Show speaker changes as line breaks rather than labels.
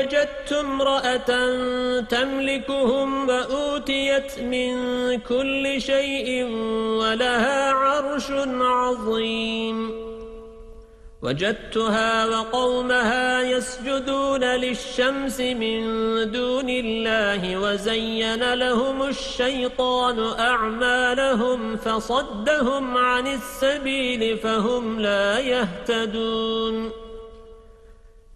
وجدت امرأة تملكهم وأوتيت من كل شيء ولها عرش عظيم. وجدتها وقومها يسجدون للشمس من دون الله وزين لهم الشيطان أعمالهم فصدهم عن السبيل فهم لا يهتدون.